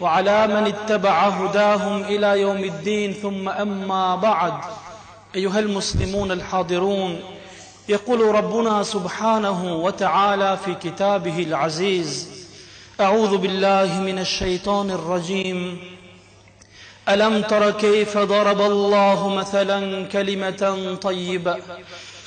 وعلى من اتبع هداهم إلى يوم الدين ثم أما بعد أيها المسلمون الحاضرون يقول ربنا سبحانه وتعالى في كتابه العزيز أعوذ بالله من الشيطان الرجيم ألم تر كيف ضرب الله مثلا كلمة طيبة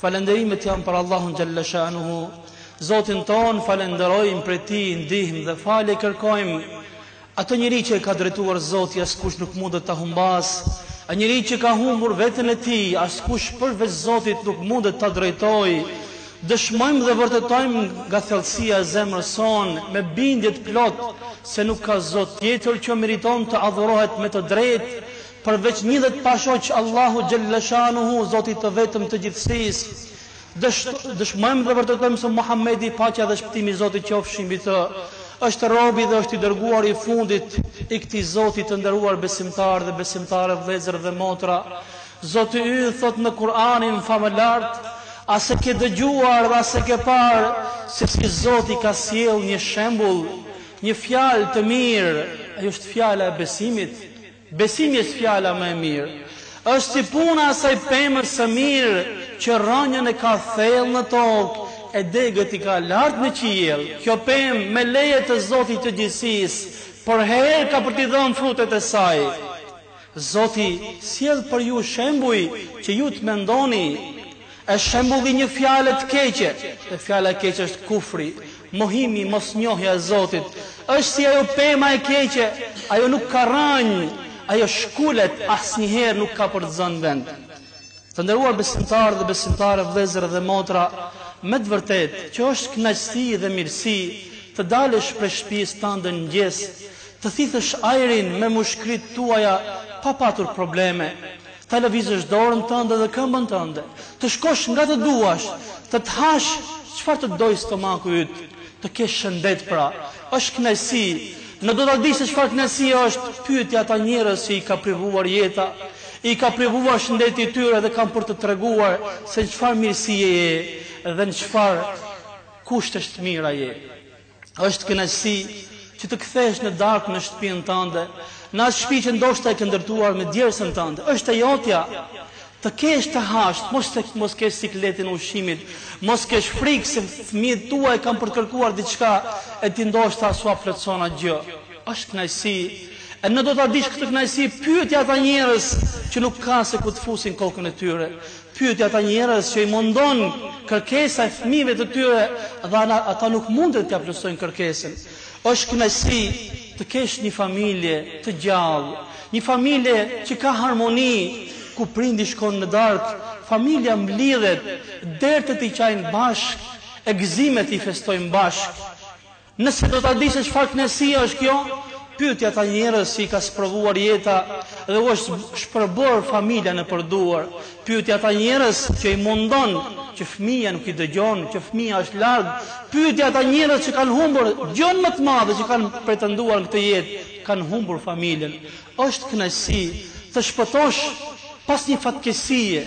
Falënderimet janë për Allahun xhalla shanuhu, Zotin tonë falënderojmë prej tij ndihmë dhe falje kërkojmë. Atë njeri që e ka drejtuar Zoti askush nuk mundet ta humbas, e njeri që ka humbur veten e tij askush përveç Zotit nuk mundet ta drejtoj. Dëshmojmë dhe vërtetojmë nga thellësia e zemrës sonë me bindje të plotë se nuk ka Zot tjetër që meriton të adhurohet me të drejtë Përveç një dhe të pashoq Allahu xhelleshanuhu Zotit të vetëm të gjithësisë. Dëshmojmë dhe vërtetojmë se Muhamedi paqja dhe shpëtimi i Zotit qofshin mbi të është robi dhe është i dërguari i fundit i këtij Zoti të nderuar besimtarë dhe besimtare vëllezër dhe motra Zoti ynë thotë në Kur'anin famëlart a se ke dëgjuar dhe a se ke parë se si Zoti ka sjellë një shembull një fjalë të mirë ajo është fjala e besimit Besimi është fjala më e mirë. Është si puna e asaj pemës së mirë që rrënjën e ka thellë në tokë e degët i ka lart në qiell. Kjo pemë, me leje të Zotit të Gjithësisë, përherë ka për t'i dhënë frutet e saj. Zoti sjell për ju shembuj që ju të mendoni. E shembulli i një fjale të keqe, dhe fjala e keqe është kufri, Mohimi, mosnjohja e Zotit, është si ajo pema e keqe, ajo nuk ka rrënjë, ajo shkulet, asnjëherë nuk ka për të zënë vend. Të nderuar besimtarë dhe besimtare, vëllezër dhe motra, me të vërtetë që është kënaqësi dhe mirësi të dalësh prej shtëpisë tënde në mëngjes, të thithësh ajrin me mushkëritë tuaja pa patur probleme, Ta lëvizësh dorën tënde dhe këmbën tënde, të shkosh nga të duash, të të hash çfarë të dojë stomaku yt, të kesh shëndet pra, është kënaqësi. Në do ta dish se çfarë kënaqësie është, pyeti ata njerëz që i ka privuar jeta, i ka privuar shëndeti i tyre dhe kanë për të treguar se në çfarë mirësie je dhe në çfarë kushtesh të mira je. Është kënaqësi që të kthehesh në darkë në shtëpinë tënde, në atë shtëpi që ndoshta e ke ndërtuar me djersën tënde. Është e jotja. Të kesh të hash, mos të mos kesh sikletin e ushqimit, mos kesh frikë se fëmijët tuaj kanë për të kërkuar diçka e ti ndoshta s'ua plotëson atë gjë. Është kënaqësi. E në do ta dish këtë kënaqësi, pyeti ata njerëz që nuk kanë se ku të fusin kokën e tyre. Pyeti ata njerëz që i mundon kërkesa e fëmijëve të tyre dhe ata nuk mundet t'ia plotësojnë kërkesën. Është kënaqësi të kesh një familje të gjallë, një familje që ka harmoni, ku prindi shkon në darkë, familja mblidhet, dertët i qajnë bashkë, e gëzimet i festojnë bashkë. Nëse do ta di se çfarë kënaqësie është kjo, pyeti ata njerëz që i ka sprovuar jeta dhe u është shpërbërë familja nëpër duar, pyeti ata njerëz që i mundon që fëmija nuk i dëgjon, që fëmija është larg, pyeti ata njerëz që kanë humbur gjënë më të madhe që kanë pretenduar në këtë jetë, kanë humbur familjen. Është kënaqësi të shpëtosh pas një fatkeqësie.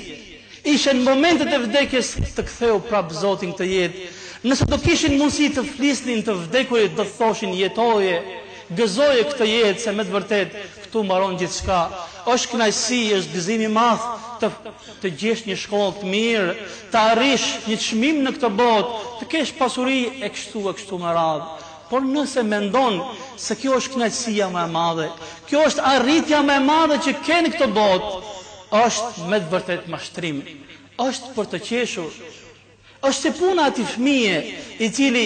Ishe në momentet e vdekjes të ktheu prap Zoti në këtë jetë nëse do kishin mundësi të flisnin të vdekurit do të thoshin jetoje gëzoje këtë jetë se me të vërtetë këtu mbaron gjithçka është kënaqësi është gëzim i madh të të gjesh një shkollë të mirë të arrish një çmim në këtë botë të kesh pasuri e kështu e kështu me radhë por nëse mendon se kjo është kënaqësia më e madhe kjo është arritja më e madhe që ke në këtë botë Është me të vërtetë mashtrim. Është për të qeshur. Është si puna e atij fëmije, i cili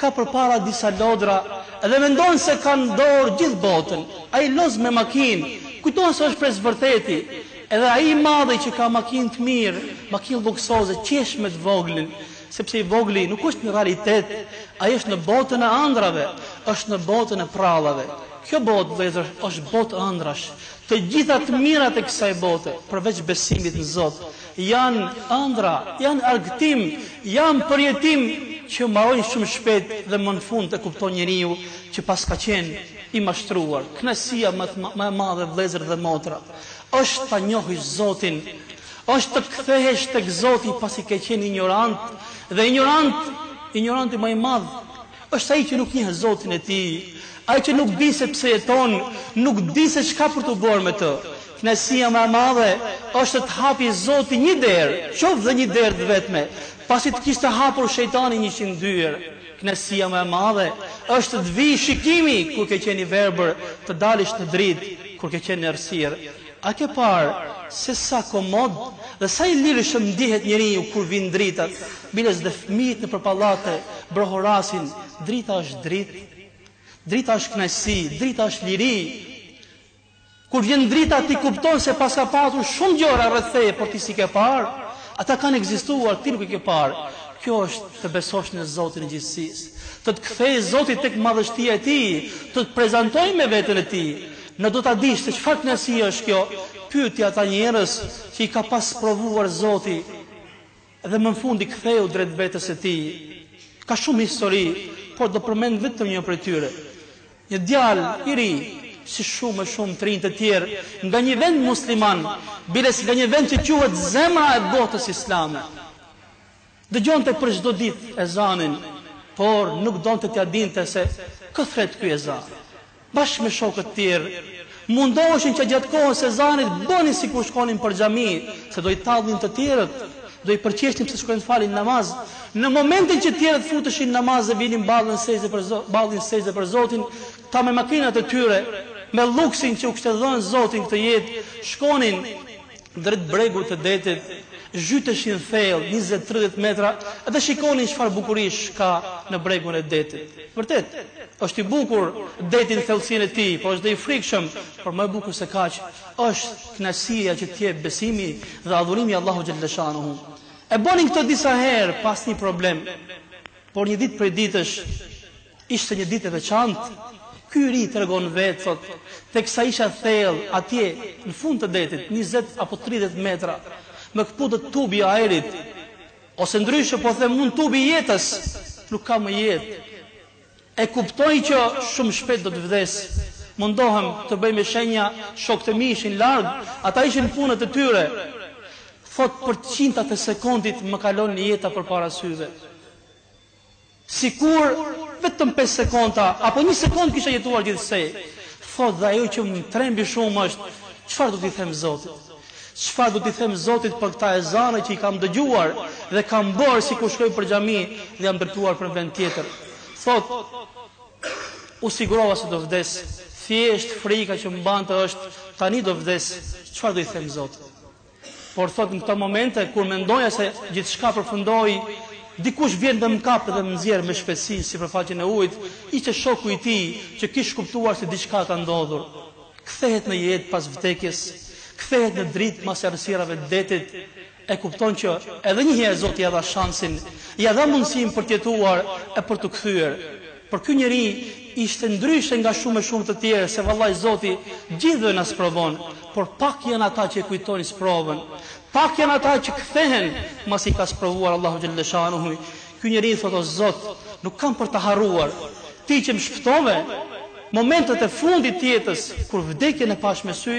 ka përpara disa lodra dhe mendon se ka në dorë gjithë botën. Ai loz me makinë, kujton se është prej së vërteti. Edhe ai i madhi që ka makinë të mirë, makinë lluksoze, qesh me të voglin, sepse i vogli nuk është në realitet, ai është në botën e andrrave, është në botën e prallave. Kjo botë, vëllezër, është botë andrrash, Të gjitha të mirat e kësaj bote, përveç besimit në Zot, janë andrra, janë argëtim, janë përjetim që mbarojnë shumë shpejt dhe më në fund e kupton njeriu që paska qenë i mashtruar. Kënaqësia më më e madhe vëllezër dhe motra, është ta njohësh Zotin, është të kthehesh tek Zoti pasi ke qenë injorant dhe injorant, injoranti më i madh Është ai që nuk njeh Zotin e tij, ai që nuk di se pse jeton, nuk di se çka për t'u bërë me të. Kënaqësia më e madhe është të të hapi Zoti një derë, qoftë dhe një derë të vetme, pasi të kishte hapur shejtani njëqind dyer. Kënaqësia më e madhe është të të vijë shikimi kur ke qenë i verbër, të dalësh në dritë kur ke qenë në errësirë. A ke parë se sa komod dhe sa i lirshëm ndihet njeriu kur vijnë dritat, biles dhe fëmijët nëpër pallate brohorasin, drita është dritë, drita është kënaqësi, drita është liri. Kur vjen drita ti kupton se paska patur shumë gjëra rreth teje, por ti s'i ke parë. Ata kanë ekzistuar, ti nuk i ke parë. Kjo është të besosh në Zotin e gjithësisë. Të të kthejë Zoti tek madhështia e Tij, të të prezantojë me veten e Tij. Në do ta dish se çfarë kënaqësie është kjo, pyeti ata njerëz që i ka pas sprovuar Zoti dhe më në fund i ktheu drejt vetes së tij. Ka shumë histori, por do përmend vetëm një prej tyre. Një djalë i ri, si shumë e shumë të rinj të tjerë, nga një vend musliman, biles nga një vend që quhet zemra e botës islame. Dëgjonte për çdo ditë ezanin, por nuk donte t'ia dinte se kë thret ky ezan. Bashkë me shokët tjerë, mundoheshin që gjatë kohës së ezanit bënin sikur shkonin për xhami, se do i tallnin të tjerët, do i përqeshnin pse shkojnë të falin namaz. Në momentin që tjerët futeshin namaz e vinin ballin sexhde për Zotin, këta me makinat e tyre, me lluksin që u kishte dhënë Zoti në këtë jetë, shkonin Drejt bregut të detit, zhyteshin thellë njëzet tridhjetë metra dhe shikonin çfarë bukurish ka në bregun e detit. Vërtet, është i bukur deti në thellësinë e tij, por është dhe i frikshëm, por më e bukur se kaq, është kënaqësia që të jep besimi dhe adhurimi i Allahut xhelleshanuhu. E bënin këtë disa herë pa asnjë problem, por një ditë prej ditësh, Ishte një ditë e veçantë. Ky i ri tregon vetë, thotë, Teksa isha thellë, atje, në fund të detit, njëzet apo tridhjetë metra, më këputet tubi i ajrit. Ose ndryshe po them unë tubi i jetës. Nuk ka më jetë. E kuptoj që shumë shpejt do të vdes. Mundohem të bëj me shenja, shokët e mi ishin larg, ata ishin në punët e tyre. Thotë, Për qintat e sekondit më kalon jeta përpara syve. Sikur vetëm pesë sekonda apo një sekondë kisha jetuar gjithsej, thotë dhe ajo që më trembi shumë është, çfarë do t'i them Zotit? Çfarë do t'i them Zotit për këta ezane që i kam dëgjuar dhe kam bërë sikur shkoj për xhami dhe jam drejtuar për vend tjetër? Thotë, U sigurova se do vdes, thjesht frika që më mbante është, tani do vdes, çfarë do i them Zotit? Por thotë në këto momente kur mendoja se gjithçka përfundoi, dikush vjen dhe më kap dhe më nxjerr me shpejtësi në sipërfaqen e ujit, ishte shoku i tij që kish kuptuar se diçka ka ndodhur. Kthehet në jetë pas vdekjes, kthehet në dritë mas errësirave të detit, e kupton që edhe një herë Zoti ia dha shansin, ia dha mundësinë për të jetuar e për t'u kthyer. Por ky njeri ishte ndryshe nga shumë e shumë të tjerë se vallai Zoti gjithëve na sprovon por pak janë ata që e kujtojnë sprovën pak janë ata që kthehen masi i ka sprovuar Allahu xhelleshanuhu ky njeri thotë o Zot nuk kam për ta harruar ti që më shpëtove momentet e fundit të jetës kur vdekjen e pashë me sy